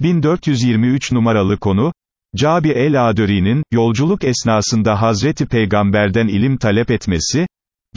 1423 numaralı konu, Cabi el-Adöri'nin, yolculuk esnasında Hazreti Peygamber'den ilim talep etmesi,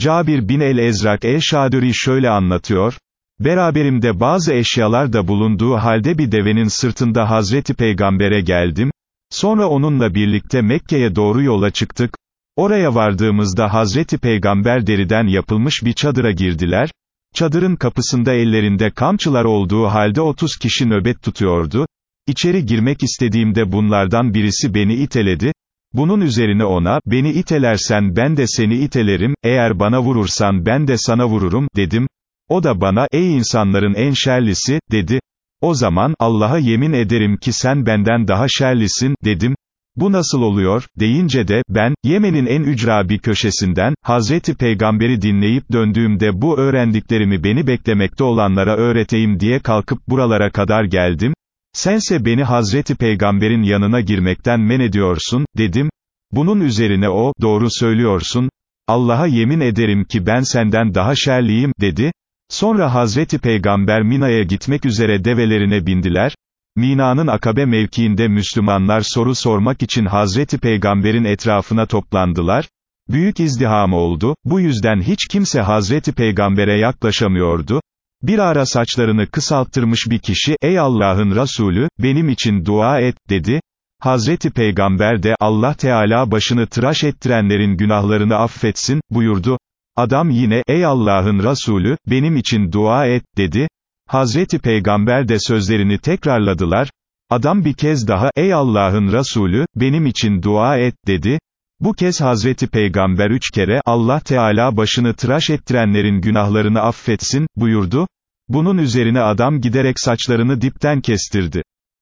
Cabir bin el-Ezrak el-Şadöri şöyle anlatıyor, beraberimde bazı eşyalar da bulunduğu halde bir devenin sırtında Hazreti Peygamber'e geldim, sonra onunla birlikte Mekke'ye doğru yola çıktık, oraya vardığımızda Hazreti Peygamber deriden yapılmış bir çadıra girdiler, çadırın kapısında ellerinde kamçılar olduğu halde 30 kişi nöbet tutuyordu, İçeri girmek istediğimde bunlardan birisi beni iteledi, bunun üzerine ona, beni itelersen ben de seni itelerim, eğer bana vurursan ben de sana vururum, dedim. O da bana, ey insanların en şerlisi, dedi. O zaman, Allah'a yemin ederim ki sen benden daha şerlisin, dedim. Bu nasıl oluyor, deyince de, ben, Yemen'in en ücra bir köşesinden, Hazreti Peygamber'i dinleyip döndüğümde bu öğrendiklerimi beni beklemekte olanlara öğreteyim diye kalkıp buralara kadar geldim, Sense beni Hazreti Peygamber'in yanına girmekten men ediyorsun, dedim. Bunun üzerine o, doğru söylüyorsun, Allah'a yemin ederim ki ben senden daha şerliyim, dedi. Sonra Hazreti Peygamber Mina'ya gitmek üzere develerine bindiler. Mina'nın akabe mevkiinde Müslümanlar soru sormak için Hazreti Peygamber'in etrafına toplandılar. Büyük izdiham oldu, bu yüzden hiç kimse Hazreti Peygamber'e yaklaşamıyordu. Bir ara saçlarını kısalttırmış bir kişi, ey Allah'ın Resulü, benim için dua et, dedi. Hazreti Peygamber de, Allah Teala başını tıraş ettirenlerin günahlarını affetsin, buyurdu. Adam yine, ey Allah'ın Resulü, benim için dua et, dedi. Hazreti Peygamber de sözlerini tekrarladılar. Adam bir kez daha, ey Allah'ın Resulü, benim için dua et, dedi. Bu kez Hazreti Peygamber üç kere, Allah Teala başını tıraş ettirenlerin günahlarını affetsin, buyurdu. Bunun üzerine adam giderek saçlarını dipten kestirdi.